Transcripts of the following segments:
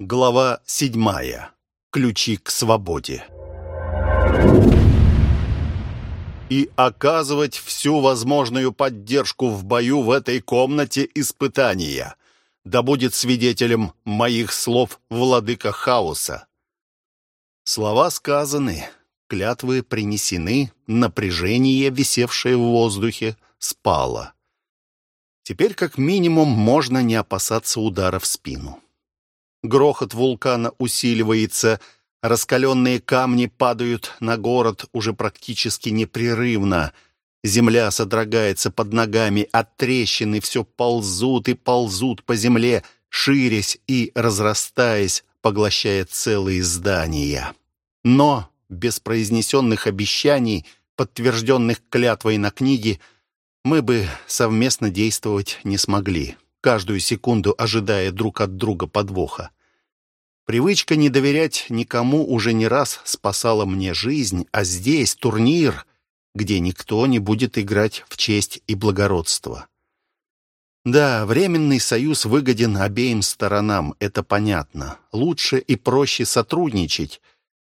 Глава седьмая. Ключи к свободе. И оказывать всю возможную поддержку в бою в этой комнате испытания. Да будет свидетелем моих слов владыка хаоса. Слова сказаны, клятвы принесены, напряжение, висевшее в воздухе, спало. Теперь как минимум можно не опасаться удара в спину. Грохот вулкана усиливается, раскаленные камни падают на город уже практически непрерывно. Земля содрогается под ногами, а трещины все ползут и ползут по земле, ширясь и разрастаясь, поглощая целые здания. Но без произнесенных обещаний, подтвержденных клятвой на книге, мы бы совместно действовать не смогли каждую секунду ожидая друг от друга подвоха. Привычка не доверять никому уже не раз спасала мне жизнь, а здесь турнир, где никто не будет играть в честь и благородство. Да, временный союз выгоден обеим сторонам, это понятно. Лучше и проще сотрудничать,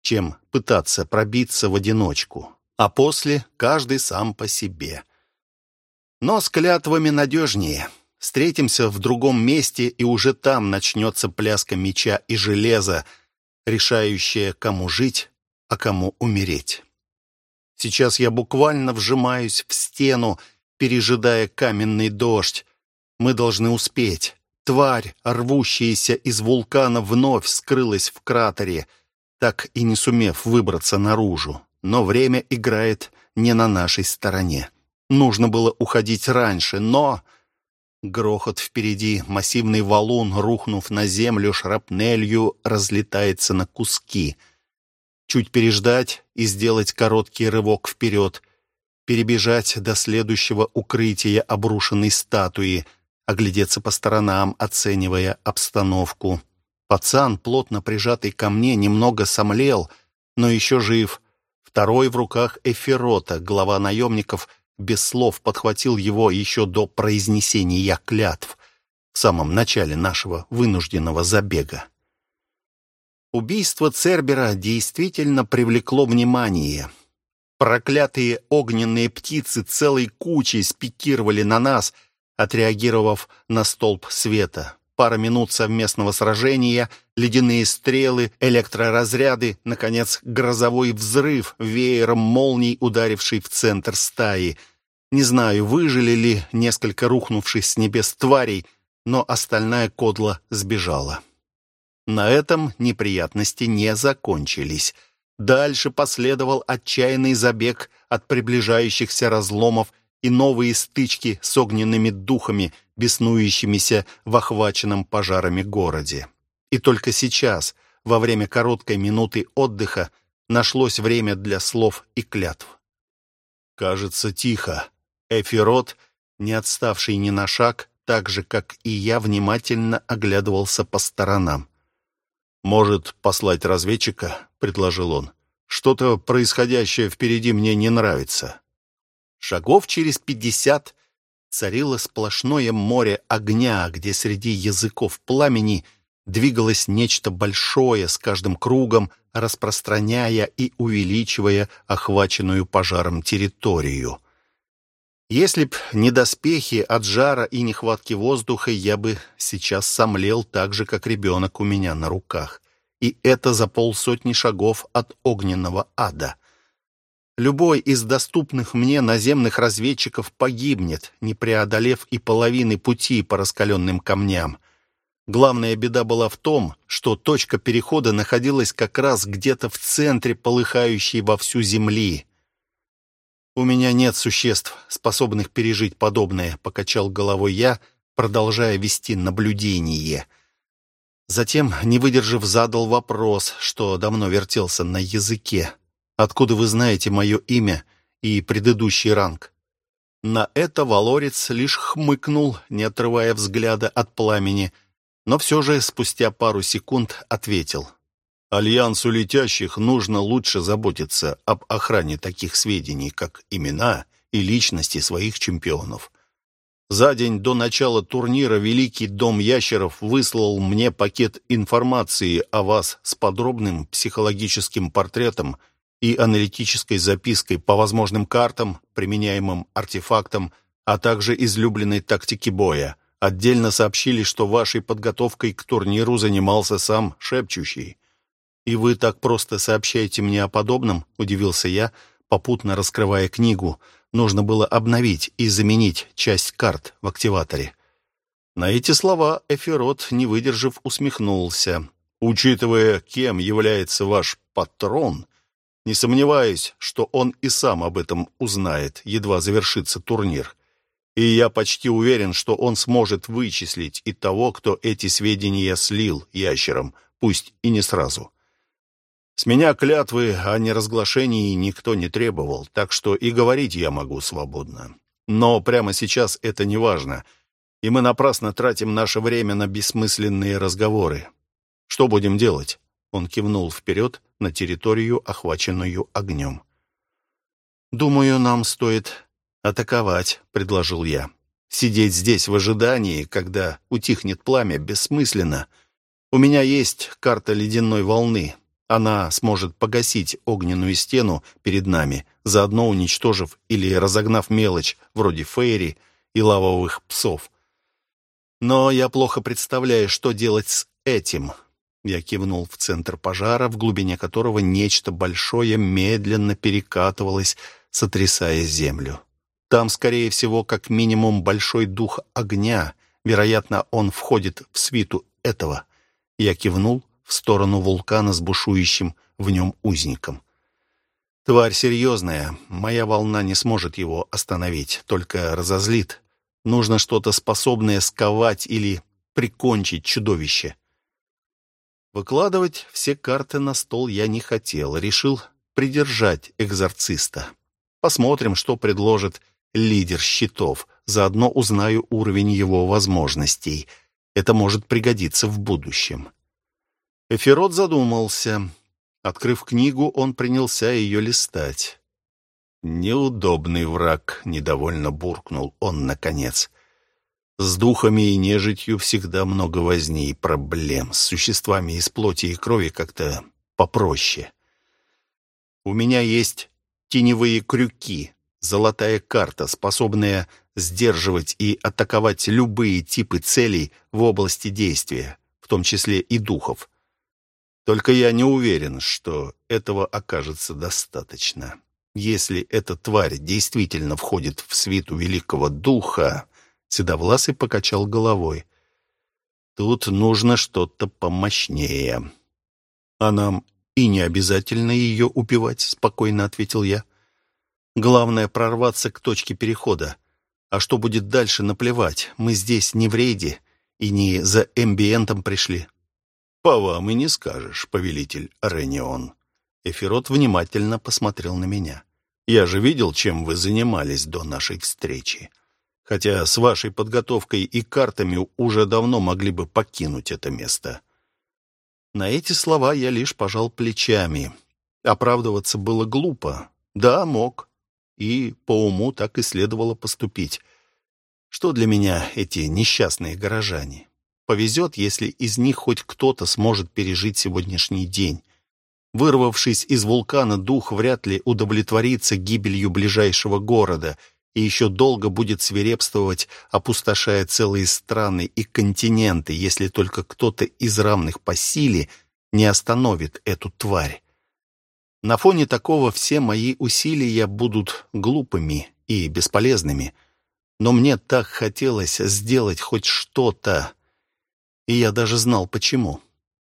чем пытаться пробиться в одиночку. А после каждый сам по себе. Но с клятвами надежнее. Встретимся в другом месте, и уже там начнется пляска меча и железа, решающая, кому жить, а кому умереть. Сейчас я буквально вжимаюсь в стену, пережидая каменный дождь. Мы должны успеть. Тварь, рвущаяся из вулкана, вновь скрылась в кратере, так и не сумев выбраться наружу. Но время играет не на нашей стороне. Нужно было уходить раньше, но... Грохот впереди, массивный валун, рухнув на землю шрапнелью, разлетается на куски. Чуть переждать и сделать короткий рывок вперед, перебежать до следующего укрытия обрушенной статуи, оглядеться по сторонам, оценивая обстановку. Пацан, плотно прижатый ко мне, немного сомлел, но еще жив. Второй в руках Эфирота, глава наемников — без слов подхватил его еще до произнесения клятв в самом начале нашего вынужденного забега. Убийство Цербера действительно привлекло внимание. Проклятые огненные птицы целой кучей спикировали на нас, отреагировав на столб света. Пара минут совместного сражения, ледяные стрелы, электроразряды, наконец, грозовой взрыв, веером молний, ударивший в центр стаи. Не знаю, выжили ли несколько рухнувших с небес тварей, но остальная кодла сбежала. На этом неприятности не закончились. Дальше последовал отчаянный забег от приближающихся разломов и новые стычки с огненными духами, беснующимися в охваченном пожарами городе. И только сейчас, во время короткой минуты отдыха, нашлось время для слов и клятв. «Кажется, тихо». Эфирот, не отставший ни на шаг, так же, как и я, внимательно оглядывался по сторонам. «Может, послать разведчика?» — предложил он. «Что-то происходящее впереди мне не нравится». Шагов через пятьдесят царило сплошное море огня, где среди языков пламени двигалось нечто большое с каждым кругом, распространяя и увеличивая охваченную пожаром территорию. Если б не доспехи от жара и нехватки воздуха, я бы сейчас сомлел так же, как ребенок у меня на руках. И это за полсотни шагов от огненного ада. Любой из доступных мне наземных разведчиков погибнет, не преодолев и половины пути по раскаленным камням. Главная беда была в том, что точка перехода находилась как раз где-то в центре полыхающей во всю земли. «У меня нет существ, способных пережить подобное», — покачал головой я, продолжая вести наблюдение. Затем, не выдержав, задал вопрос, что давно вертелся на языке. Откуда вы знаете мое имя и предыдущий ранг?» На это Валорец лишь хмыкнул, не отрывая взгляда от пламени, но все же спустя пару секунд ответил. «Альянсу летящих нужно лучше заботиться об охране таких сведений, как имена и личности своих чемпионов. За день до начала турнира Великий Дом Ящеров выслал мне пакет информации о вас с подробным психологическим портретом и аналитической запиской по возможным картам, применяемым артефактам, а также излюбленной тактике боя. Отдельно сообщили, что вашей подготовкой к турниру занимался сам Шепчущий. «И вы так просто сообщаете мне о подобном?» — удивился я, попутно раскрывая книгу. Нужно было обновить и заменить часть карт в активаторе. На эти слова Эфирот, не выдержав, усмехнулся. «Учитывая, кем является ваш патрон, не сомневаюсь, что он и сам об этом узнает, едва завершится турнир. И я почти уверен, что он сможет вычислить и того, кто эти сведения слил ящерам, пусть и не сразу. С меня клятвы о неразглашении никто не требовал, так что и говорить я могу свободно. Но прямо сейчас это не важно, и мы напрасно тратим наше время на бессмысленные разговоры. Что будем делать?» Он кивнул вперед на территорию, охваченную огнем. «Думаю, нам стоит атаковать», — предложил я. «Сидеть здесь в ожидании, когда утихнет пламя, бессмысленно. У меня есть карта ледяной волны, она сможет погасить огненную стену перед нами, заодно уничтожив или разогнав мелочь, вроде фейри и лавовых псов. Но я плохо представляю, что делать с этим. Я кивнул в центр пожара, в глубине которого нечто большое медленно перекатывалось, сотрясая землю. Там, скорее всего, как минимум большой дух огня. Вероятно, он входит в свиту этого. Я кивнул, в сторону вулкана с бушующим в нем узником. Тварь серьезная, моя волна не сможет его остановить, только разозлит. Нужно что-то способное сковать или прикончить чудовище. Выкладывать все карты на стол я не хотел, решил придержать экзорциста. Посмотрим, что предложит лидер щитов, заодно узнаю уровень его возможностей. Это может пригодиться в будущем. Эфирот задумался. Открыв книгу, он принялся ее листать. «Неудобный враг», — недовольно буркнул он наконец. «С духами и нежитью всегда много возни и проблем. С существами из плоти и крови как-то попроще. У меня есть теневые крюки, золотая карта, способная сдерживать и атаковать любые типы целей в области действия, в том числе и духов». Только я не уверен, что этого окажется достаточно. Если эта тварь действительно входит в свиту Великого Духа, Седовласый покачал головой. Тут нужно что-то помощнее. А нам и не обязательно ее убивать, спокойно ответил я. Главное прорваться к точке перехода. А что будет дальше, наплевать. Мы здесь не в рейде и не за эмбиентом пришли. «По вам и не скажешь, повелитель Ренион». Эфирот внимательно посмотрел на меня. «Я же видел, чем вы занимались до нашей встречи. Хотя с вашей подготовкой и картами уже давно могли бы покинуть это место». На эти слова я лишь пожал плечами. Оправдываться было глупо. Да, мог. И по уму так и следовало поступить. Что для меня эти несчастные горожане? Повезет, если из них хоть кто-то сможет пережить сегодняшний день. Вырвавшись из вулкана, дух вряд ли удовлетворится гибелью ближайшего города и еще долго будет свирепствовать, опустошая целые страны и континенты, если только кто-то из равных по силе не остановит эту тварь. На фоне такого все мои усилия будут глупыми и бесполезными. Но мне так хотелось сделать хоть что-то, и я даже знал, почему.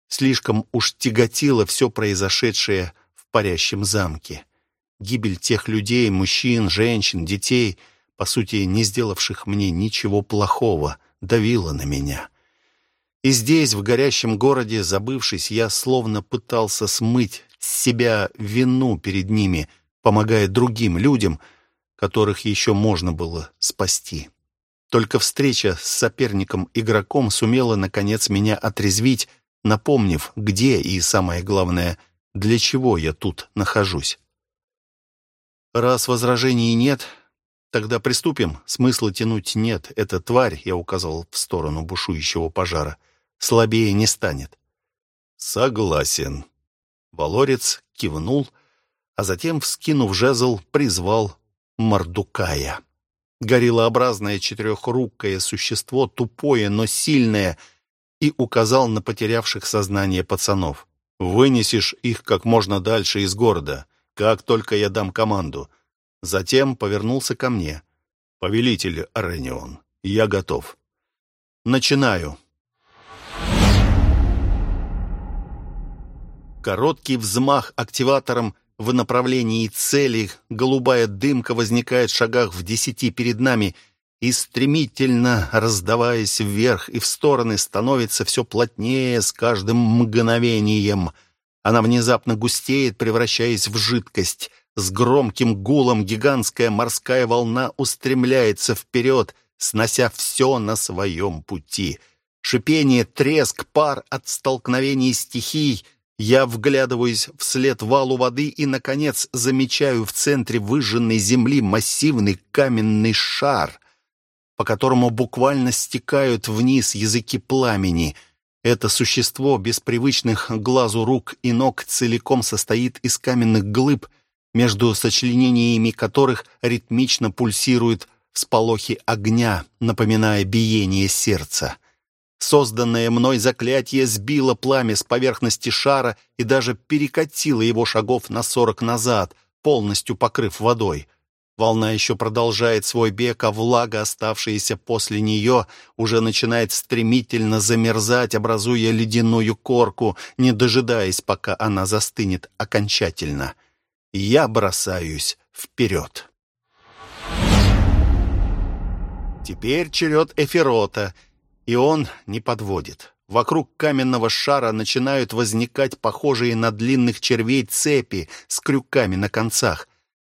Слишком уж тяготило все произошедшее в парящем замке. Гибель тех людей, мужчин, женщин, детей, по сути, не сделавших мне ничего плохого, давила на меня. И здесь, в горящем городе, забывшись, я словно пытался смыть с себя вину перед ними, помогая другим людям, которых еще можно было спасти. Только встреча с соперником-игроком сумела, наконец, меня отрезвить, напомнив, где и, самое главное, для чего я тут нахожусь. Раз возражений нет, Тогда приступим. Смысла тянуть нет. Эта тварь, я указал в сторону бушующего пожара, слабее не станет. Согласен. Валорец кивнул, а затем, вскинув жезл, призвал Мордукая. Гориллообразное четырехрукое существо, тупое, но сильное, и указал на потерявших сознание пацанов. «Вынесешь их как можно дальше из города, как только я дам команду». Затем повернулся ко мне. «Повелитель Аренион, я готов». «Начинаю». Короткий взмах активатором в направлении цели, голубая дымка возникает в шагах в десяти перед нами и, стремительно раздаваясь вверх и в стороны, становится все плотнее с каждым мгновением. Она внезапно густеет, превращаясь в жидкость. С громким гулом гигантская морская волна устремляется вперед, снося все на своем пути. Шипение, треск, пар от столкновений стихий — я вглядываюсь вслед валу воды и, наконец, замечаю в центре выжженной земли массивный каменный шар, по которому буквально стекают вниз языки пламени. Это существо без привычных глазу рук и ног целиком состоит из каменных глыб, между сочленениями которых ритмично пульсируют всполохи огня, напоминая биение сердца. Созданное мной заклятие сбило пламя с поверхности шара и даже перекатило его шагов на сорок назад, полностью покрыв водой. Волна еще продолжает свой бег, а влага, оставшаяся после нее, уже начинает стремительно замерзать, образуя ледяную корку, не дожидаясь, пока она застынет окончательно. Я бросаюсь вперед. Теперь черед Эфирота — и он не подводит. Вокруг каменного шара начинают возникать похожие на длинных червей цепи с крюками на концах.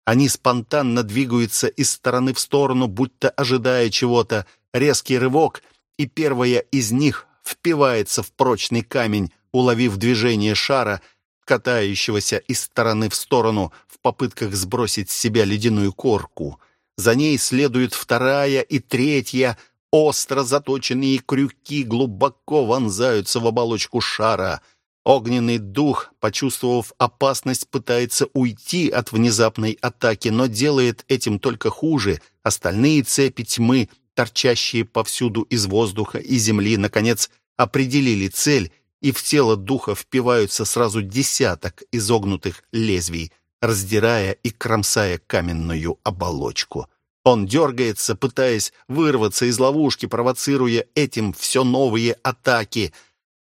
Они спонтанно двигаются из стороны в сторону, будто ожидая чего-то. Резкий рывок, и первая из них впивается в прочный камень, уловив движение шара, катающегося из стороны в сторону в попытках сбросить с себя ледяную корку. За ней следует вторая и третья — Остро заточенные крюки глубоко вонзаются в оболочку шара. Огненный дух, почувствовав опасность, пытается уйти от внезапной атаки, но делает этим только хуже. Остальные цепи тьмы, торчащие повсюду из воздуха и земли, наконец определили цель, и в тело духа впиваются сразу десяток изогнутых лезвий, раздирая и кромсая каменную оболочку. Он дергается, пытаясь вырваться из ловушки, провоцируя этим все новые атаки.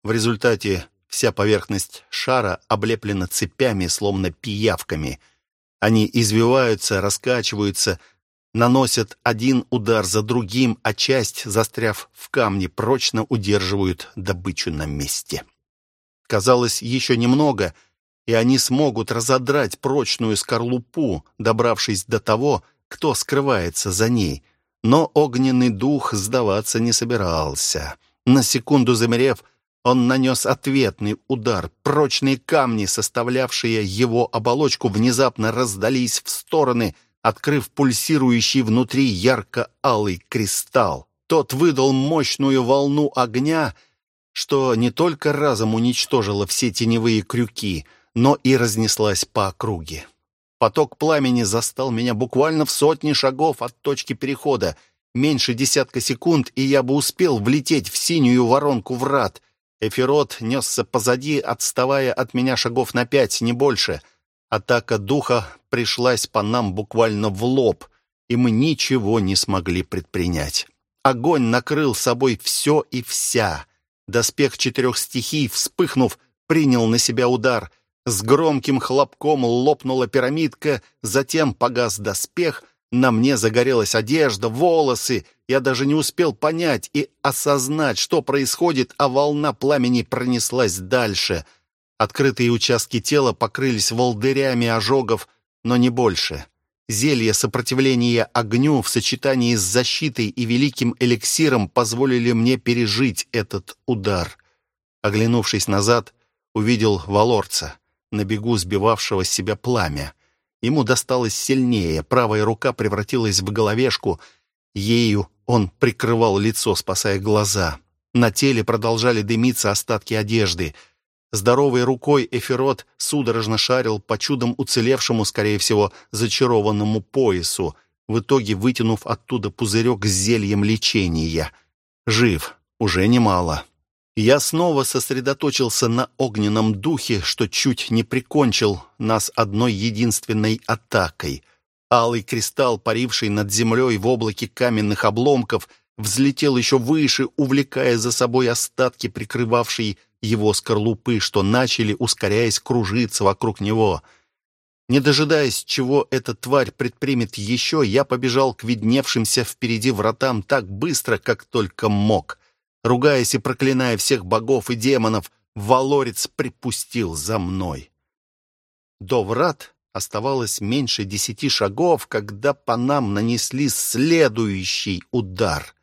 В результате вся поверхность шара облеплена цепями, словно пиявками. Они извиваются, раскачиваются, наносят один удар за другим, а часть, застряв в камне, прочно удерживают добычу на месте. Казалось, еще немного, и они смогут разодрать прочную скорлупу, добравшись до того, кто скрывается за ней. Но огненный дух сдаваться не собирался. На секунду замерев, он нанес ответный удар. Прочные камни, составлявшие его оболочку, внезапно раздались в стороны, открыв пульсирующий внутри ярко-алый кристалл. Тот выдал мощную волну огня, что не только разом уничтожило все теневые крюки, но и разнеслась по округе. Поток пламени застал меня буквально в сотне шагов от точки перехода. Меньше десятка секунд, и я бы успел влететь в синюю воронку врат. Эфирот несся позади, отставая от меня шагов на пять, не больше. Атака духа пришлась по нам буквально в лоб, и мы ничего не смогли предпринять. Огонь накрыл собой все и вся. Доспех четырех стихий, вспыхнув, принял на себя удар — с громким хлопком лопнула пирамидка, затем погас доспех, на мне загорелась одежда, волосы. Я даже не успел понять и осознать, что происходит, а волна пламени пронеслась дальше. Открытые участки тела покрылись волдырями ожогов, но не больше. Зелье сопротивления огню в сочетании с защитой и великим эликсиром позволили мне пережить этот удар. Оглянувшись назад, увидел Валорца на бегу сбивавшего с себя пламя. Ему досталось сильнее, правая рука превратилась в головешку. Ею он прикрывал лицо, спасая глаза. На теле продолжали дымиться остатки одежды. Здоровой рукой Эфирот судорожно шарил по чудом уцелевшему, скорее всего, зачарованному поясу, в итоге вытянув оттуда пузырек с зельем лечения. Жив, уже немало. Я снова сосредоточился на огненном духе, что чуть не прикончил нас одной единственной атакой. Алый кристалл, паривший над землей в облаке каменных обломков, взлетел еще выше, увлекая за собой остатки, прикрывавшей его скорлупы, что начали, ускоряясь, кружиться вокруг него. Не дожидаясь, чего эта тварь предпримет еще, я побежал к видневшимся впереди вратам так быстро, как только мог — Ругаясь и проклиная всех богов и демонов, Валорец припустил за мной. До врат оставалось меньше десяти шагов, когда по нам нанесли следующий удар.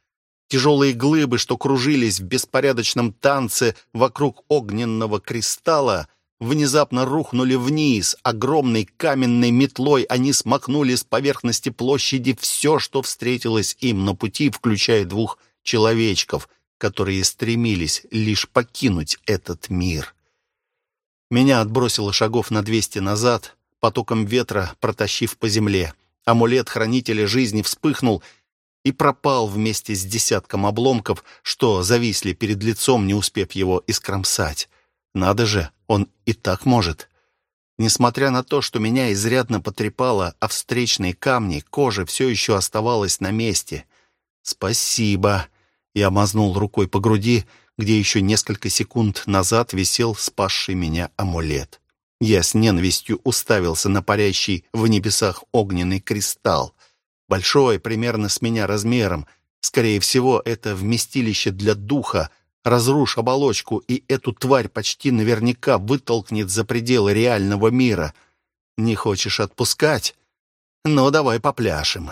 Тяжелые глыбы, что кружились в беспорядочном танце вокруг огненного кристалла, внезапно рухнули вниз. Огромной каменной метлой они смахнули с поверхности площади все, что встретилось им на пути, включая двух человечков, которые стремились лишь покинуть этот мир. Меня отбросило шагов на двести назад, потоком ветра протащив по земле. Амулет хранителя жизни вспыхнул и пропал вместе с десятком обломков, что зависли перед лицом, не успев его искромсать. Надо же, он и так может. Несмотря на то, что меня изрядно потрепало, а встречные камни, кожа все еще оставалась на месте. Спасибо. Я мазнул рукой по груди, где еще несколько секунд назад висел спасший меня амулет. Я с ненавистью уставился на парящий в небесах огненный кристалл. Большой, примерно с меня размером. Скорее всего, это вместилище для духа. Разрушь оболочку, и эту тварь почти наверняка вытолкнет за пределы реального мира. Не хочешь отпускать? Ну, давай попляшем.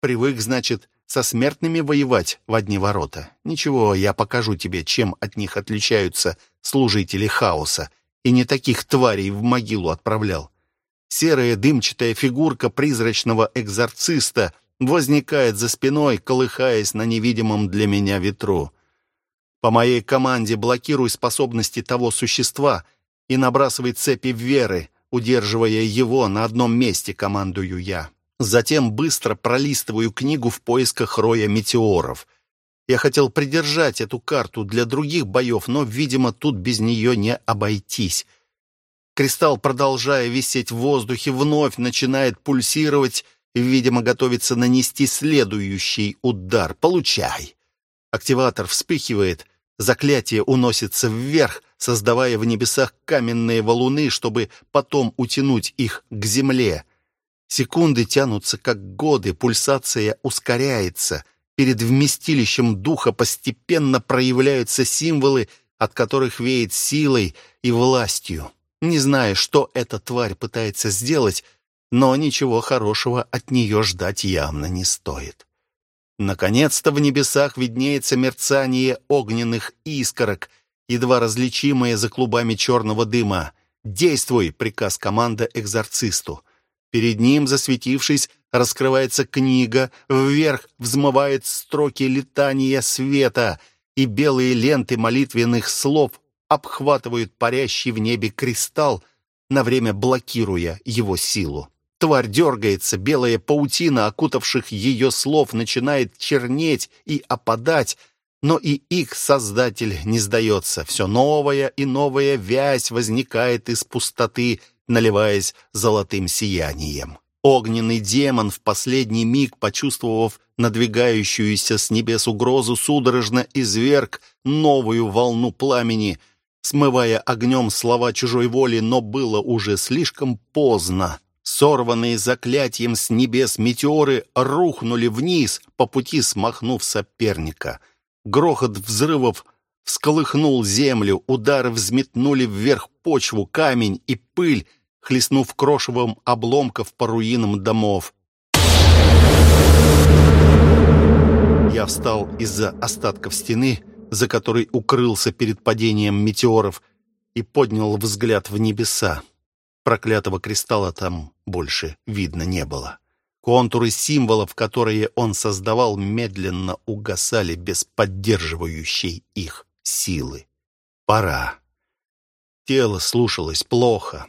Привык, значит, со смертными воевать в одни ворота. Ничего, я покажу тебе, чем от них отличаются служители хаоса, и не таких тварей в могилу отправлял. Серая дымчатая фигурка призрачного экзорциста возникает за спиной, колыхаясь на невидимом для меня ветру. По моей команде блокируй способности того существа и набрасывай цепи веры, удерживая его на одном месте, командую я. Затем быстро пролистываю книгу в поисках роя метеоров. Я хотел придержать эту карту для других боев, но, видимо, тут без нее не обойтись. Кристалл, продолжая висеть в воздухе, вновь начинает пульсировать и, видимо, готовится нанести следующий удар. Получай! Активатор вспыхивает, заклятие уносится вверх, создавая в небесах каменные валуны, чтобы потом утянуть их к земле. Секунды тянутся как годы, пульсация ускоряется. Перед вместилищем духа постепенно проявляются символы, от которых веет силой и властью. Не зная, что эта тварь пытается сделать, но ничего хорошего от нее ждать явно не стоит. Наконец-то в небесах виднеется мерцание огненных искорок, едва различимые за клубами черного дыма. «Действуй!» — приказ команда экзорцисту. Перед ним, засветившись, раскрывается книга, вверх взмывает строки летания света, и белые ленты молитвенных слов обхватывают парящий в небе кристалл, на время блокируя его силу. Тварь дергается, белая паутина, окутавших ее слов, начинает чернеть и опадать, но и их создатель не сдается. Все новая и новая вязь возникает из пустоты, наливаясь золотым сиянием. Огненный демон, в последний миг почувствовав надвигающуюся с небес угрозу, судорожно изверг новую волну пламени, смывая огнем слова чужой воли, но было уже слишком поздно. Сорванные заклятием с небес метеоры рухнули вниз, по пути смахнув соперника. Грохот взрывов всколыхнул землю, удары взметнули вверх почву, камень и пыль, хлестнув крошевом обломков по руинам домов. Я встал из-за остатков стены, за которой укрылся перед падением метеоров, и поднял взгляд в небеса. Проклятого кристалла там больше видно не было. Контуры символов, которые он создавал, медленно угасали без поддерживающей их силы. Пора. Тело слушалось плохо.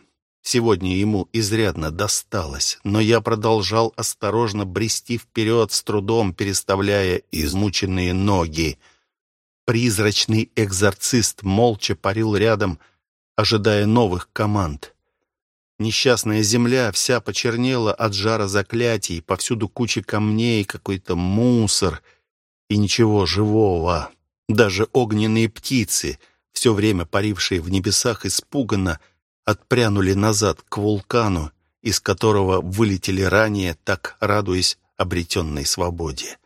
Сегодня ему изрядно досталось, но я продолжал осторожно брести вперед, с трудом переставляя измученные ноги. Призрачный экзорцист молча парил рядом, ожидая новых команд. Несчастная земля вся почернела от жара заклятий, повсюду куча камней, какой-то мусор и ничего живого. Даже огненные птицы, все время парившие в небесах, испуганно отпрянули назад к вулкану, из которого вылетели ранее, так радуясь обретенной свободе.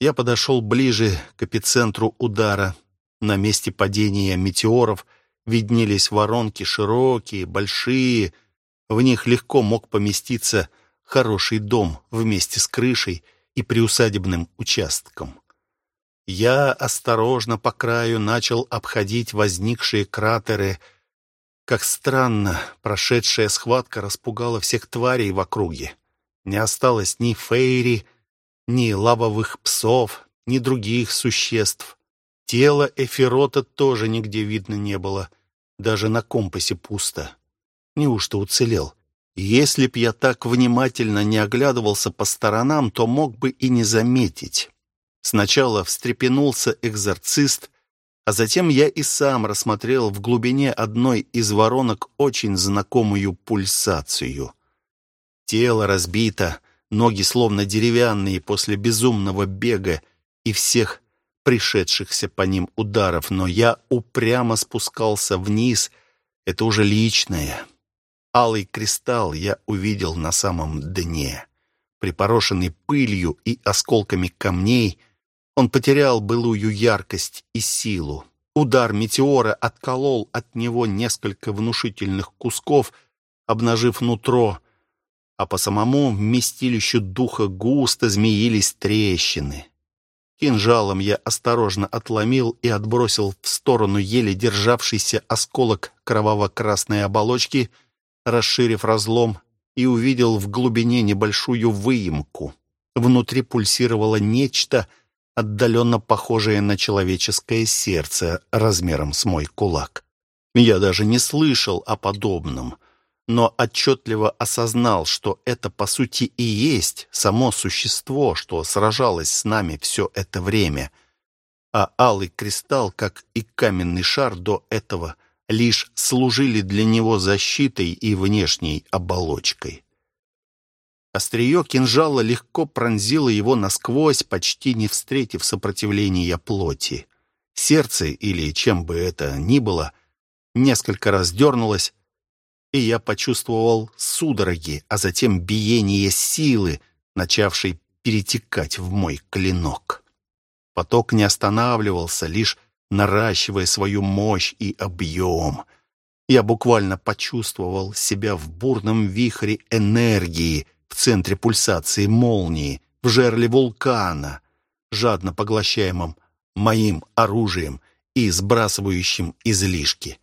Я подошел ближе к эпицентру удара. На месте падения метеоров виднелись воронки широкие, большие. В них легко мог поместиться хороший дом вместе с крышей и приусадебным участком. Я осторожно по краю начал обходить возникшие кратеры. Как странно, прошедшая схватка распугала всех тварей в округе. Не осталось ни фейри, ни лавовых псов, ни других существ. Тело Эфирота тоже нигде видно не было. Даже на компасе пусто. Неужто уцелел? Если б я так внимательно не оглядывался по сторонам, то мог бы и не заметить. Сначала встрепенулся экзорцист, а затем я и сам рассмотрел в глубине одной из воронок очень знакомую пульсацию. Тело разбито, ноги словно деревянные после безумного бега и всех пришедшихся по ним ударов, но я упрямо спускался вниз. Это уже личное. Алый кристалл я увидел на самом дне. Припорошенный пылью и осколками камней, он потерял былую яркость и силу. Удар метеора отколол от него несколько внушительных кусков, обнажив нутро, а по самому вместилищу духа густо змеились трещины. Кинжалом я осторожно отломил и отбросил в сторону еле державшийся осколок кроваво-красной оболочки, расширив разлом, и увидел в глубине небольшую выемку. Внутри пульсировало нечто, отдаленно похожее на человеческое сердце размером с мой кулак. Я даже не слышал о подобном — но отчетливо осознал, что это, по сути, и есть само существо, что сражалось с нами все это время. А алый кристалл, как и каменный шар до этого, лишь служили для него защитой и внешней оболочкой. Острие кинжала легко пронзило его насквозь, почти не встретив сопротивления плоти. Сердце, или чем бы это ни было, несколько раз дернулось, и я почувствовал судороги, а затем биение силы, начавшей перетекать в мой клинок. Поток не останавливался, лишь наращивая свою мощь и объем. Я буквально почувствовал себя в бурном вихре энергии, в центре пульсации молнии, в жерле вулкана, жадно поглощаемом моим оружием и сбрасывающим излишки.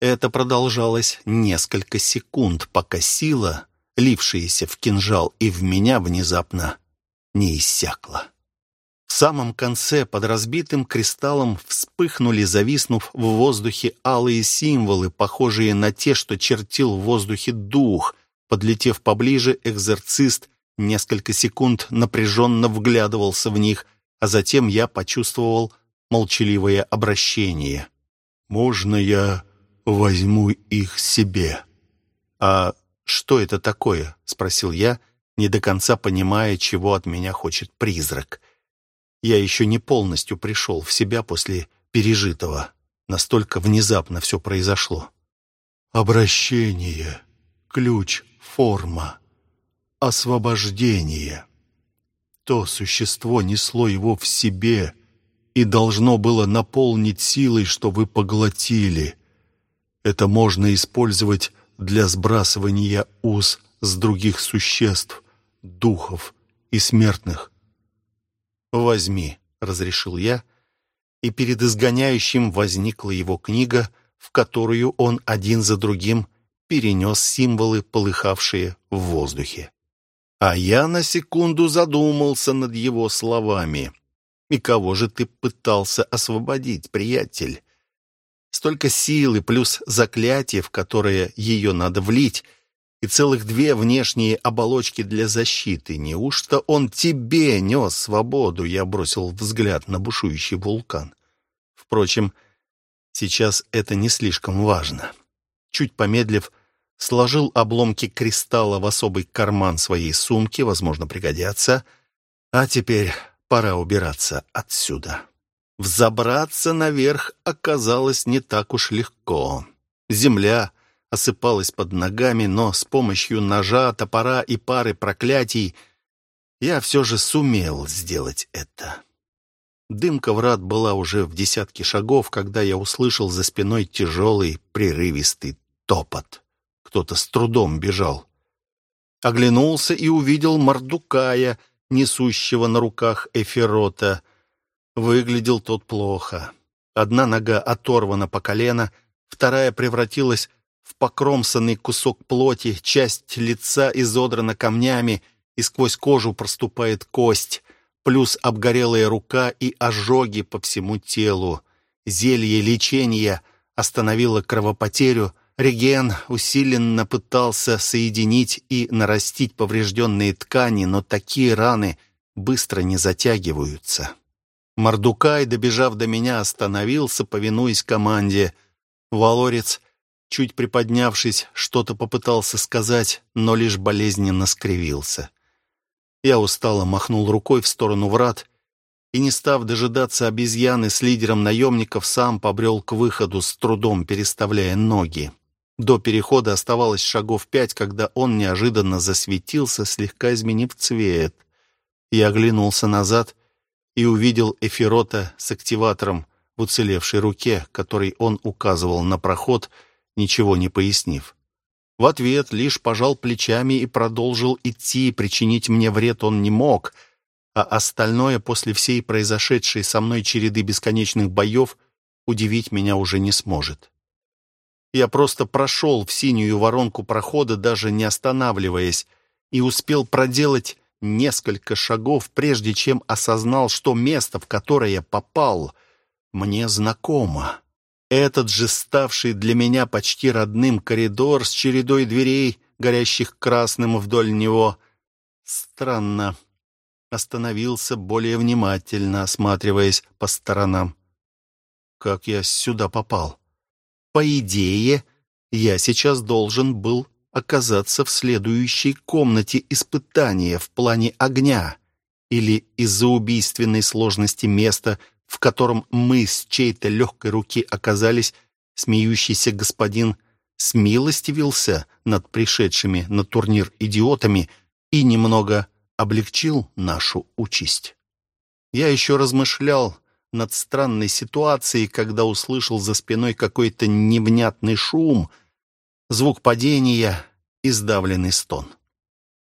Это продолжалось несколько секунд, пока сила, лившаяся в кинжал и в меня внезапно, не иссякла. В самом конце под разбитым кристаллом вспыхнули, зависнув в воздухе, алые символы, похожие на те, что чертил в воздухе дух. Подлетев поближе, экзорцист несколько секунд напряженно вглядывался в них, а затем я почувствовал молчаливое обращение. «Можно я возьму их себе». «А что это такое?» — спросил я, не до конца понимая, чего от меня хочет призрак. Я еще не полностью пришел в себя после пережитого. Настолько внезапно все произошло. «Обращение, ключ, форма, освобождение». То существо несло его в себе и должно было наполнить силой, что вы поглотили — это можно использовать для сбрасывания уз с других существ, духов и смертных. «Возьми», — разрешил я, и перед изгоняющим возникла его книга, в которую он один за другим перенес символы, полыхавшие в воздухе. А я на секунду задумался над его словами. «И кого же ты пытался освободить, приятель?» Столько силы плюс заклятие, в которое ее надо влить, и целых две внешние оболочки для защиты. Неужто он тебе нес свободу? Я бросил взгляд на бушующий вулкан. Впрочем, сейчас это не слишком важно. Чуть помедлив, сложил обломки кристалла в особый карман своей сумки, возможно, пригодятся. А теперь пора убираться отсюда. Взобраться наверх оказалось не так уж легко. Земля осыпалась под ногами, но с помощью ножа, топора и пары проклятий я все же сумел сделать это. Дымка врат была уже в десятке шагов, когда я услышал за спиной тяжелый, прерывистый топот. Кто-то с трудом бежал. Оглянулся и увидел Мордукая, несущего на руках Эфирота. Выглядел тот плохо. Одна нога оторвана по колено, вторая превратилась в покромсанный кусок плоти, часть лица изодрана камнями, и сквозь кожу проступает кость, плюс обгорелая рука и ожоги по всему телу. Зелье лечения остановило кровопотерю, Реген усиленно пытался соединить и нарастить поврежденные ткани, но такие раны быстро не затягиваются. Мордукай, добежав до меня, остановился, повинуясь команде. Валорец, чуть приподнявшись, что-то попытался сказать, но лишь болезненно скривился. Я устало махнул рукой в сторону врат и, не став дожидаться обезьяны с лидером наемников, сам побрел к выходу, с трудом переставляя ноги. До перехода оставалось шагов пять, когда он неожиданно засветился, слегка изменив цвет. Я оглянулся назад и увидел Эфирота с активатором в уцелевшей руке, который он указывал на проход, ничего не пояснив. В ответ лишь пожал плечами и продолжил идти, причинить мне вред он не мог, а остальное после всей произошедшей со мной череды бесконечных боев удивить меня уже не сможет. Я просто прошел в синюю воронку прохода, даже не останавливаясь, и успел проделать несколько шагов, прежде чем осознал, что место, в которое я попал, мне знакомо. Этот же ставший для меня почти родным коридор с чередой дверей, горящих красным вдоль него. Странно. Остановился более внимательно, осматриваясь по сторонам. Как я сюда попал? По идее, я сейчас должен был оказаться в следующей комнате испытания в плане огня или из-за убийственной сложности места, в котором мы с чьей-то легкой руки оказались, смеющийся господин смилостивился над пришедшими на турнир идиотами и немного облегчил нашу участь. Я еще размышлял над странной ситуацией, когда услышал за спиной какой-то невнятный шум, звук падения и сдавленный стон.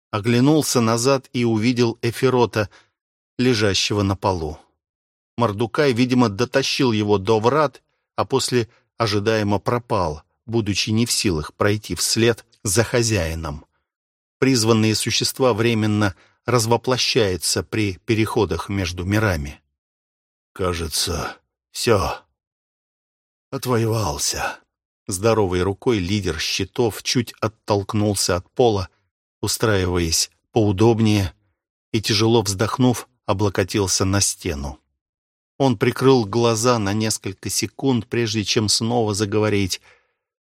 Оглянулся назад и увидел Эфирота, лежащего на полу. Мордукай, видимо, дотащил его до врат, а после ожидаемо пропал, будучи не в силах пройти вслед за хозяином. Призванные существа временно развоплощаются при переходах между мирами. Кажется, все. Отвоевался. Здоровой рукой лидер щитов чуть оттолкнулся от пола, устраиваясь поудобнее, и, тяжело вздохнув, облокотился на стену. Он прикрыл глаза на несколько секунд, прежде чем снова заговорить.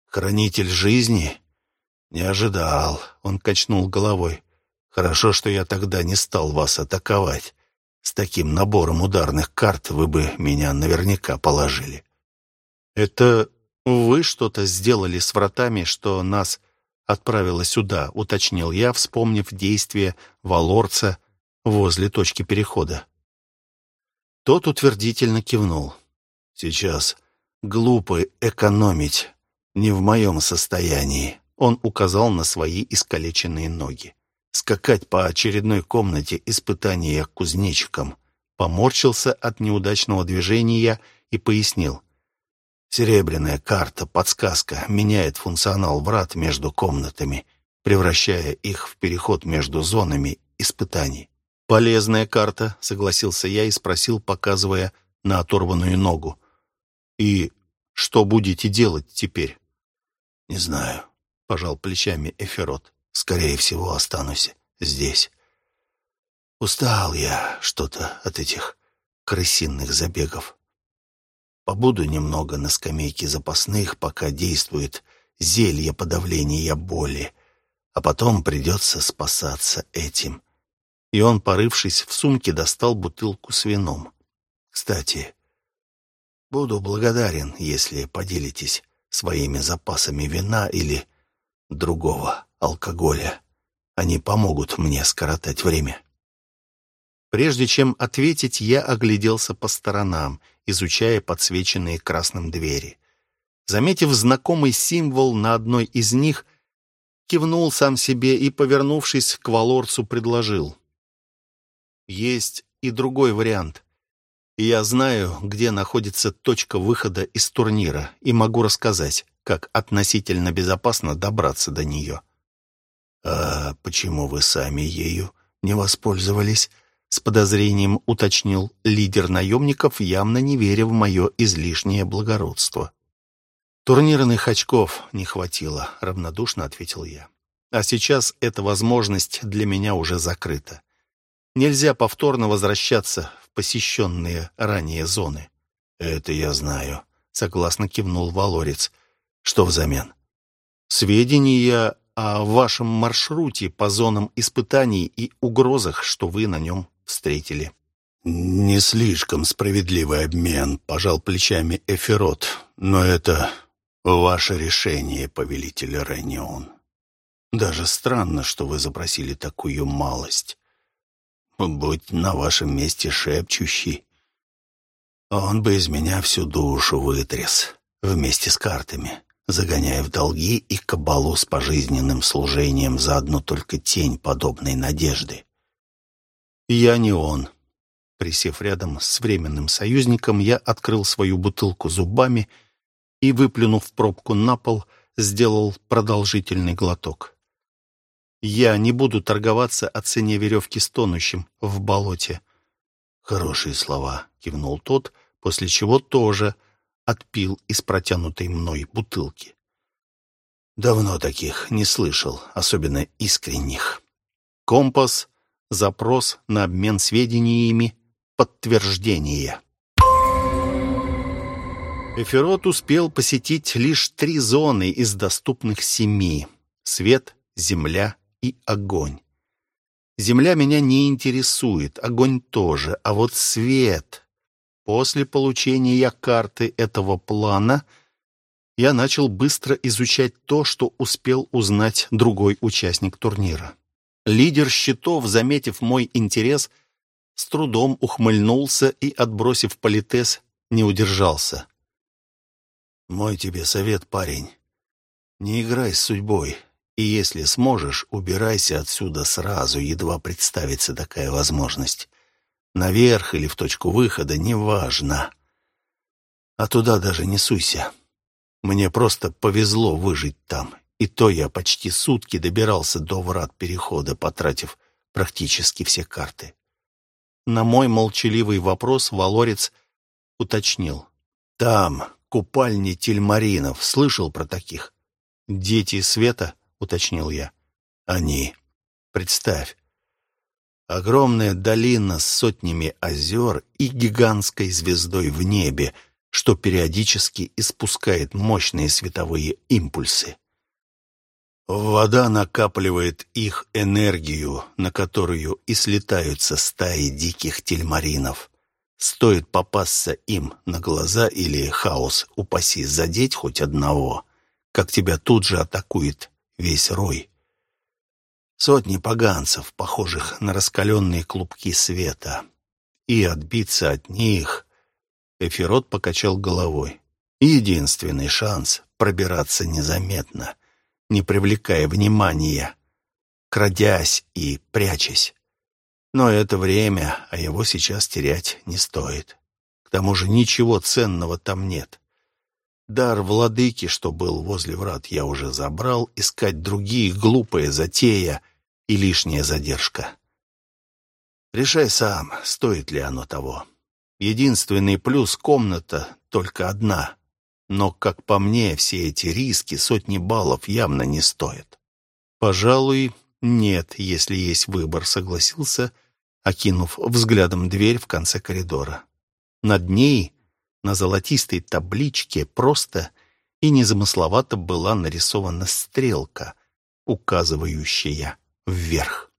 «Хранитель жизни?» «Не ожидал», — он качнул головой. «Хорошо, что я тогда не стал вас атаковать. С таким набором ударных карт вы бы меня наверняка положили. Это вы что-то сделали с вратами, что нас отправило сюда, уточнил я, вспомнив действия Валорца возле точки перехода. Тот утвердительно кивнул. Сейчас глупо экономить, не в моем состоянии. Он указал на свои искалеченные ноги скакать по очередной комнате испытания кузнечиком. Поморщился от неудачного движения и пояснил. Серебряная карта, подсказка, меняет функционал врат между комнатами, превращая их в переход между зонами испытаний. «Полезная карта», — согласился я и спросил, показывая на оторванную ногу. «И что будете делать теперь?» «Не знаю», — пожал плечами Эфирот. «Скорее всего, останусь здесь. Устал я что-то от этих крысиных забегов. Побуду немного на скамейке запасных, пока действует зелье подавления боли, а потом придется спасаться этим и он, порывшись в сумке, достал бутылку с вином. «Кстати, буду благодарен, если поделитесь своими запасами вина или другого алкоголя. Они помогут мне скоротать время». Прежде чем ответить, я огляделся по сторонам, изучая подсвеченные красным двери. Заметив знакомый символ на одной из них, кивнул сам себе и, повернувшись к Валорцу, предложил. Есть и другой вариант. Я знаю, где находится точка выхода из турнира, и могу рассказать, как относительно безопасно добраться до нее. «А почему вы сами ею не воспользовались?» С подозрением уточнил лидер наемников, явно не веря в мое излишнее благородство. «Турнирных очков не хватило», — равнодушно ответил я. «А сейчас эта возможность для меня уже закрыта. Нельзя повторно возвращаться в посещенные ранее зоны. «Это я знаю», — согласно кивнул Валорец. «Что взамен?» «Сведения о вашем маршруте по зонам испытаний и угрозах, что вы на нем встретили». «Не слишком справедливый обмен», — пожал плечами Эфирот. «Но это ваше решение, повелитель Ренион. Даже странно, что вы запросили такую малость. Будь на вашем месте шепчущий. Он бы из меня всю душу вытряс вместе с картами, загоняя в долги и кабалу с пожизненным служением за одну только тень подобной надежды. Я не он. Присев рядом с временным союзником, я открыл свою бутылку зубами и, выплюнув пробку на пол, сделал продолжительный глоток. Я не буду торговаться о цене веревки с тонущим в болоте. Хорошие слова, кивнул тот, после чего тоже отпил из протянутой мной бутылки. Давно таких не слышал, особенно искренних. Компас, запрос на обмен сведениями, подтверждение. Эфирот успел посетить лишь три зоны из доступных семи. Свет, земля и огонь. Земля меня не интересует, огонь тоже, а вот свет. После получения карты этого плана я начал быстро изучать то, что успел узнать другой участник турнира. Лидер щитов, заметив мой интерес, с трудом ухмыльнулся и, отбросив политес, не удержался. «Мой тебе совет, парень. Не играй с судьбой. И если сможешь, убирайся отсюда сразу, едва представится такая возможность. Наверх или в точку выхода, неважно. А туда даже не суйся. Мне просто повезло выжить там. И то я почти сутки добирался до врат перехода, потратив практически все карты. На мой молчаливый вопрос Валорец уточнил. «Там купальни тельмаринов. Слышал про таких?» «Дети света?» — уточнил я. «Они. Представь. Огромная долина с сотнями озер и гигантской звездой в небе, что периодически испускает мощные световые импульсы. Вода накапливает их энергию, на которую и слетаются стаи диких тельмаринов. Стоит попасться им на глаза или хаос, упаси, задеть хоть одного, как тебя тут же атакует весь рой. Сотни поганцев, похожих на раскаленные клубки света. И отбиться от них... Эфирот покачал головой. Единственный шанс пробираться незаметно, не привлекая внимания, крадясь и прячась. Но это время, а его сейчас терять не стоит. К тому же ничего ценного там нет. Дар владыки, что был возле врат, я уже забрал, искать другие глупая затея и лишняя задержка. Решай сам, стоит ли оно того. Единственный плюс — комната только одна. Но, как по мне, все эти риски сотни баллов явно не стоят. Пожалуй, нет, если есть выбор, согласился, окинув взглядом дверь в конце коридора. Над ней, на золотистой табличке, просто и незамысловато была нарисована стрелка, указывающая вверх.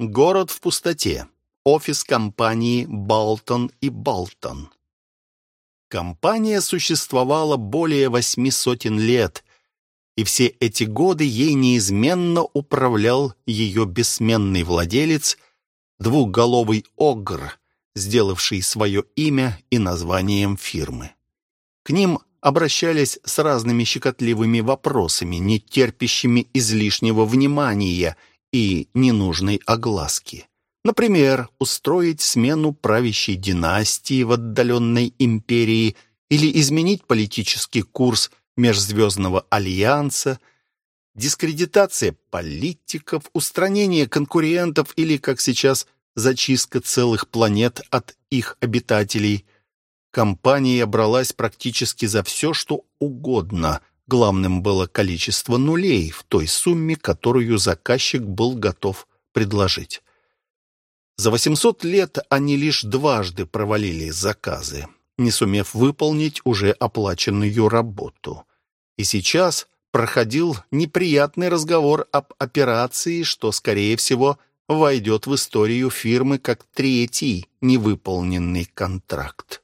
Город в пустоте. Офис компании «Балтон и Балтон». Компания существовала более восьми сотен лет, и все эти годы ей неизменно управлял ее бессменный владелец, двухголовый огр, сделавший свое имя и названием фирмы. К ним обращались с разными щекотливыми вопросами, не терпящими излишнего внимания – и ненужной огласки. Например, устроить смену правящей династии в отдаленной империи или изменить политический курс Межзвездного альянса, дискредитация политиков, устранение конкурентов или, как сейчас, зачистка целых планет от их обитателей. Компания бралась практически за все, что угодно, Главным было количество нулей в той сумме, которую заказчик был готов предложить. За 800 лет они лишь дважды провалили заказы, не сумев выполнить уже оплаченную работу. И сейчас проходил неприятный разговор об операции, что, скорее всего, войдет в историю фирмы как третий невыполненный контракт.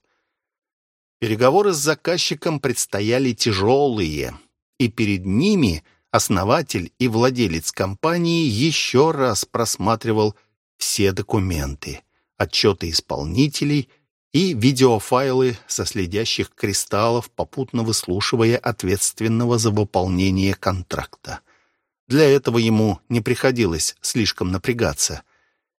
Переговоры с заказчиком предстояли тяжелые, и перед ними основатель и владелец компании еще раз просматривал все документы, отчеты исполнителей и видеофайлы со следящих кристаллов, попутно выслушивая ответственного за выполнение контракта. Для этого ему не приходилось слишком напрягаться –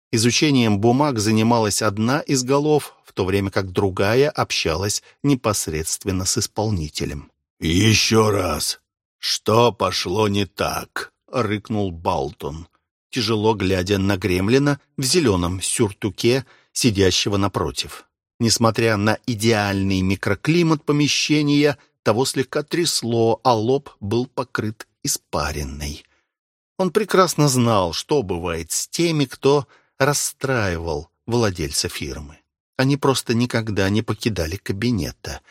Изучением бумаг занималась одна из голов, в то время как другая общалась непосредственно с исполнителем. «Еще раз! Что пошло не так?» — рыкнул Балтон, тяжело глядя на гремлина в зеленом сюртуке, сидящего напротив. Несмотря на идеальный микроклимат помещения, того слегка трясло, а лоб был покрыт испаренной. Он прекрасно знал, что бывает с теми, кто расстраивал владельца фирмы. Они просто никогда не покидали кабинета.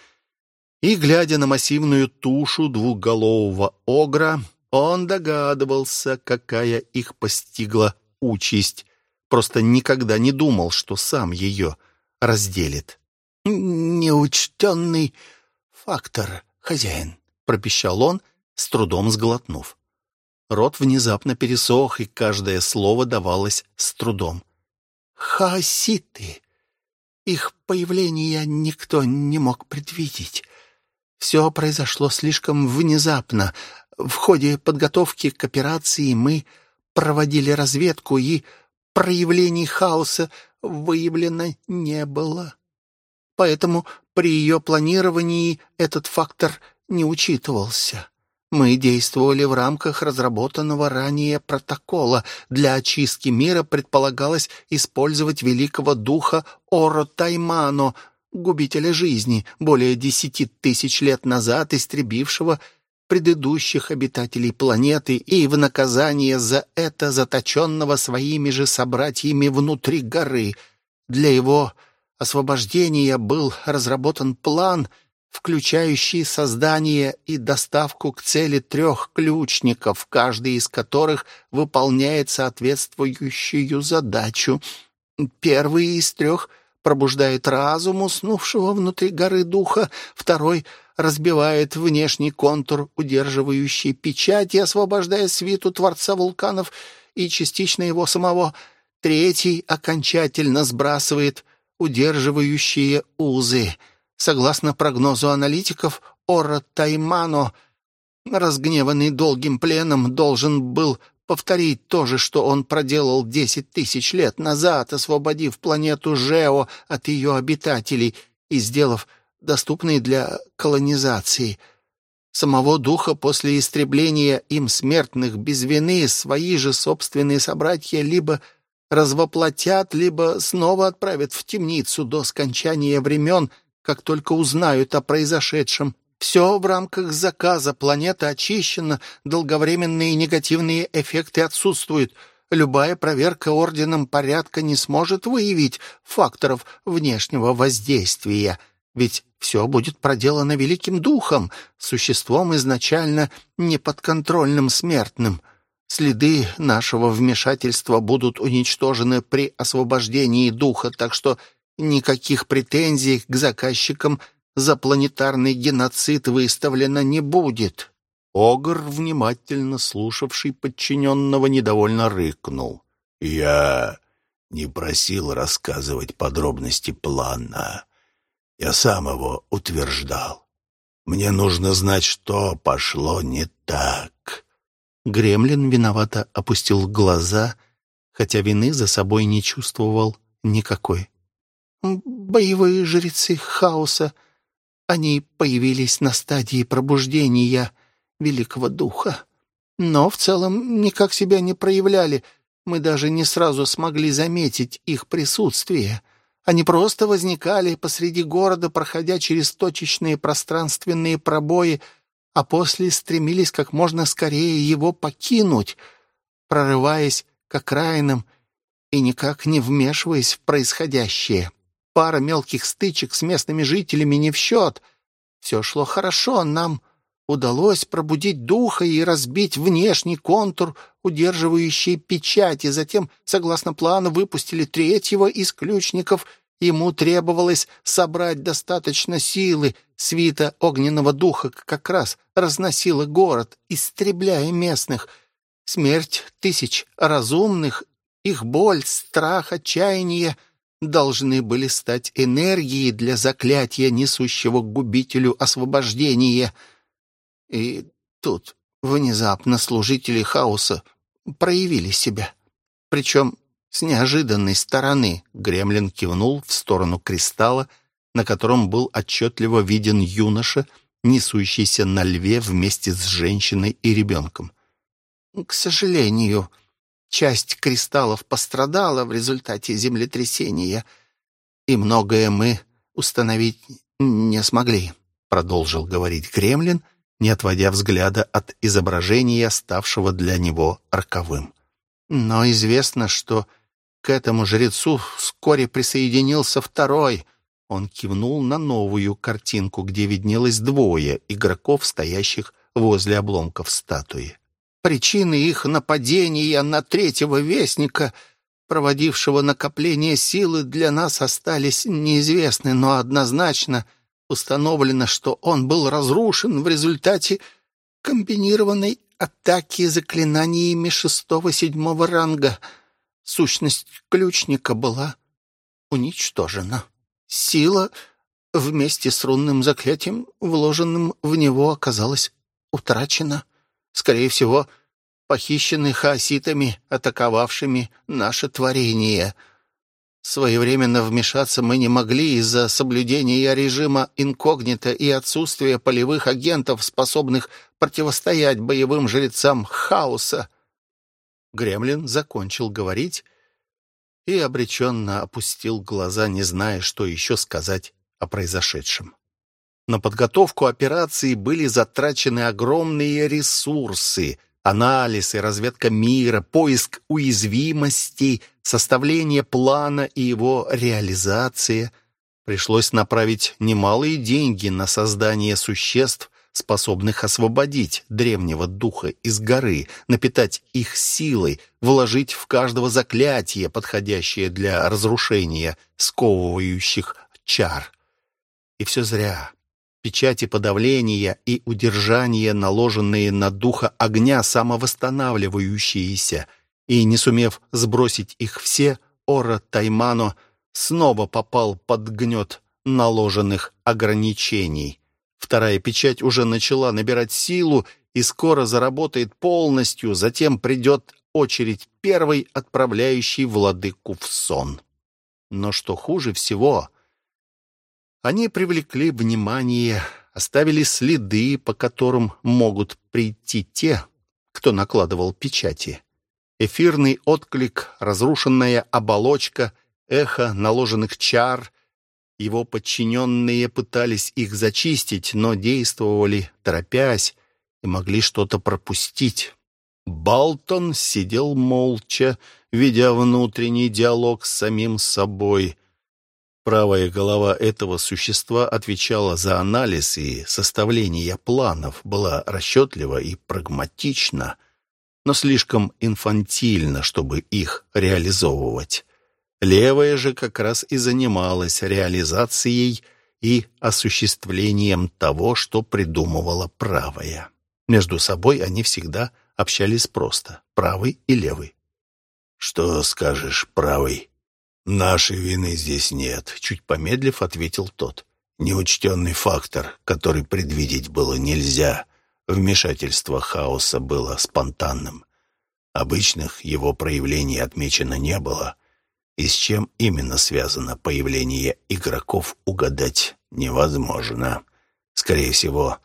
И, глядя на массивную тушу двухголового огра, он догадывался, какая их постигла участь, просто никогда не думал, что сам ее разделит. «Неучтенный фактор, хозяин», — пропищал он, с трудом сглотнув. Рот внезапно пересох, и каждое слово давалось с трудом. «Хаоситы! Их появление никто не мог предвидеть. Все произошло слишком внезапно. В ходе подготовки к операции мы проводили разведку, и проявлений хаоса выявлено не было. Поэтому при ее планировании этот фактор не учитывался. Мы действовали в рамках разработанного ранее протокола. Для очистки мира предполагалось использовать великого духа Оро Таймано, губителя жизни, более десяти тысяч лет назад истребившего предыдущих обитателей планеты и в наказание за это заточенного своими же собратьями внутри горы. Для его освобождения был разработан план — включающий создание и доставку к цели трех ключников, каждый из которых выполняет соответствующую задачу. Первый из трех пробуждает разум уснувшего внутри горы духа, второй разбивает внешний контур, удерживающий печать и освобождая свиту Творца вулканов и частично его самого, третий окончательно сбрасывает удерживающие узы — Согласно прогнозу аналитиков, Ора Таймано, разгневанный долгим пленом, должен был повторить то же, что он проделал десять тысяч лет назад, освободив планету Жео от ее обитателей и сделав доступной для колонизации. Самого духа после истребления им смертных без вины свои же собственные собратья либо развоплотят, либо снова отправят в темницу до скончания времен, как только узнают о произошедшем. Все в рамках заказа, планета очищена, долговременные негативные эффекты отсутствуют. Любая проверка орденом порядка не сможет выявить факторов внешнего воздействия, ведь все будет проделано великим духом, существом изначально неподконтрольным смертным. Следы нашего вмешательства будут уничтожены при освобождении духа, так что никаких претензий к заказчикам – за планетарный геноцид выставлено не будет». Огр, внимательно слушавший подчиненного, недовольно рыкнул. «Я не просил рассказывать подробности плана. Я сам его утверждал. Мне нужно знать, что пошло не так». Гремлин виновато опустил глаза, хотя вины за собой не чувствовал никакой. «Боевые жрецы хаоса они появились на стадии пробуждения Великого Духа. Но в целом никак себя не проявляли. Мы даже не сразу смогли заметить их присутствие. Они просто возникали посреди города, проходя через точечные пространственные пробои, а после стремились как можно скорее его покинуть, прорываясь к окраинам и никак не вмешиваясь в происходящее. Пара мелких стычек с местными жителями не в счет. Все шло хорошо, нам удалось пробудить духа и разбить внешний контур, удерживающий печать, и затем, согласно плану, выпустили третьего из ключников. Ему требовалось собрать достаточно силы. Свита огненного духа как раз разносила город, истребляя местных. Смерть тысяч разумных, их боль, страх, отчаяние — должны были стать энергией для заклятия, несущего губителю освобождения. И тут внезапно служители хаоса проявили себя. Причем с неожиданной стороны Гремлин кивнул в сторону кристалла, на котором был отчетливо виден юноша, несущийся на льве вместе с женщиной и ребенком. «К сожалению», Часть кристаллов пострадала в результате землетрясения, и многое мы установить не смогли», — продолжил говорить Кремлин, не отводя взгляда от изображения, ставшего для него роковым. «Но известно, что к этому жрецу вскоре присоединился второй». Он кивнул на новую картинку, где виднелось двое игроков, стоящих возле обломков статуи. Причины их нападения на третьего вестника, проводившего накопление силы, для нас остались неизвестны, но однозначно установлено, что он был разрушен в результате комбинированной атаки заклинаниями шестого-седьмого ранга. Сущность ключника была уничтожена. Сила вместе с рунным заклятием, вложенным в него, оказалась утрачена. Скорее всего, похищены хаоситами, атаковавшими наше творение. Своевременно вмешаться мы не могли из-за соблюдения режима инкогнито и отсутствия полевых агентов, способных противостоять боевым жрецам хаоса. Гремлин закончил говорить и обреченно опустил глаза, не зная, что еще сказать о произошедшем. На подготовку операции были затрачены огромные ресурсы, анализ и разведка мира, поиск уязвимостей, составление плана и его реализация. Пришлось направить немалые деньги на создание существ, способных освободить древнего духа из горы, напитать их силой, вложить в каждого заклятие, подходящее для разрушения сковывающих чар. И все зря печати подавления и удержания, наложенные на духа огня, самовосстанавливающиеся, и, не сумев сбросить их все, Ора Таймано снова попал под гнет наложенных ограничений. Вторая печать уже начала набирать силу и скоро заработает полностью, затем придет очередь первой отправляющей владыку в сон. Но что хуже всего, они привлекли внимание, оставили следы, по которым могут прийти те, кто накладывал печати. Эфирный отклик, разрушенная оболочка, эхо наложенных чар. Его подчиненные пытались их зачистить, но действовали, торопясь, и могли что-то пропустить. Балтон сидел молча, ведя внутренний диалог с самим собой. Правая голова этого существа отвечала за анализ и составление планов, была расчетлива и прагматична, но слишком инфантильна, чтобы их реализовывать. Левая же как раз и занималась реализацией и осуществлением того, что придумывала правая. Между собой они всегда общались просто, правый и левый. «Что скажешь, правый?» «Нашей вины здесь нет», — чуть помедлив ответил тот. «Неучтенный фактор, который предвидеть было нельзя. Вмешательство хаоса было спонтанным. Обычных его проявлений отмечено не было. И с чем именно связано появление игроков, угадать невозможно. Скорее всего,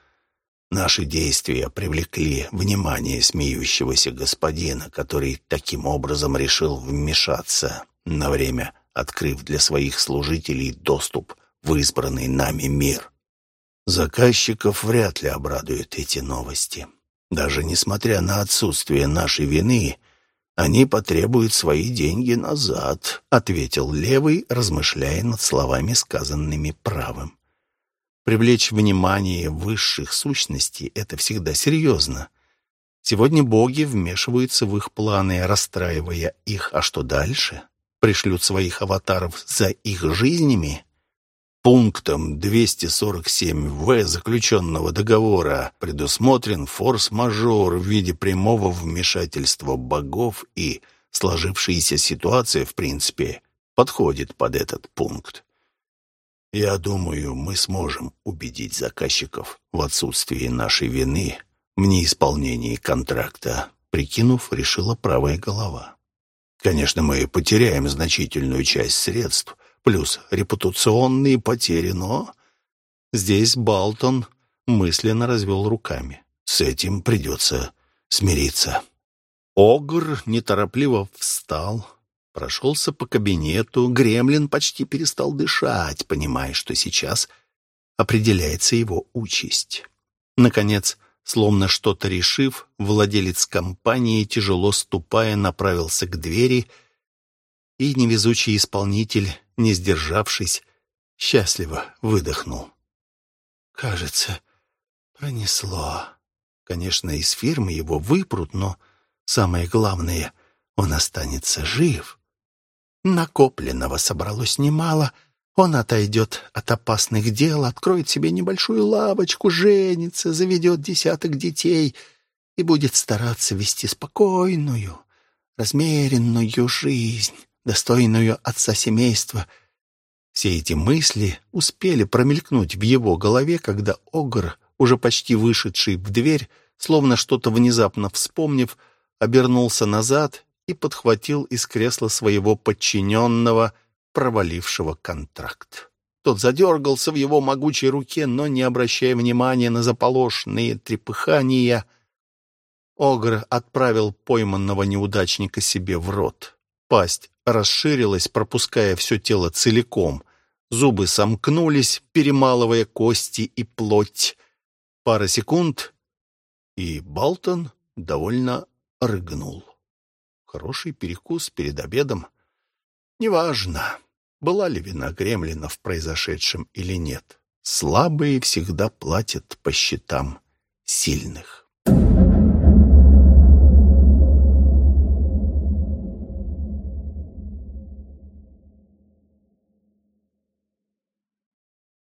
Наши действия привлекли внимание смеющегося господина, который таким образом решил вмешаться, на время открыв для своих служителей доступ в избранный нами мир. Заказчиков вряд ли обрадуют эти новости. Даже несмотря на отсутствие нашей вины, они потребуют свои деньги назад, ответил левый, размышляя над словами, сказанными правым. Привлечь внимание высших сущностей — это всегда серьезно. Сегодня боги вмешиваются в их планы, расстраивая их. А что дальше? Пришлют своих аватаров за их жизнями? Пунктом 247В заключенного договора предусмотрен форс-мажор в виде прямого вмешательства богов и сложившаяся ситуация, в принципе, подходит под этот пункт. Я думаю, мы сможем убедить заказчиков в отсутствии нашей вины в неисполнении контракта, прикинув, решила правая голова. Конечно, мы потеряем значительную часть средств, плюс репутационные потери, но... Здесь Балтон мысленно развел руками. С этим придется смириться. Огр неторопливо встал, Прошелся по кабинету, гремлин почти перестал дышать, понимая, что сейчас определяется его участь. Наконец, словно что-то решив, владелец компании, тяжело ступая, направился к двери, и невезучий исполнитель, не сдержавшись, счастливо выдохнул. «Кажется, пронесло. Конечно, из фирмы его выпрут, но самое главное, он останется жив». Накопленного собралось немало. Он отойдет от опасных дел, откроет себе небольшую лавочку, женится, заведет десяток детей и будет стараться вести спокойную, размеренную жизнь, достойную отца семейства. Все эти мысли успели промелькнуть в его голове, когда Огр, уже почти вышедший в дверь, словно что-то внезапно вспомнив, обернулся назад и подхватил из кресла своего подчиненного, провалившего контракт. Тот задергался в его могучей руке, но, не обращая внимания на заполошные трепыхания, Огр отправил пойманного неудачника себе в рот. Пасть расширилась, пропуская все тело целиком. Зубы сомкнулись, перемалывая кости и плоть. Пара секунд, и Балтон довольно рыгнул. Хороший перекус перед обедом. Неважно, была ли вина гремлина в произошедшем или нет. Слабые всегда платят по счетам сильных.